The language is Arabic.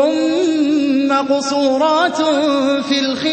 حُورٌ مَّقْصُورَاتٌ فِي الْخِيَامِ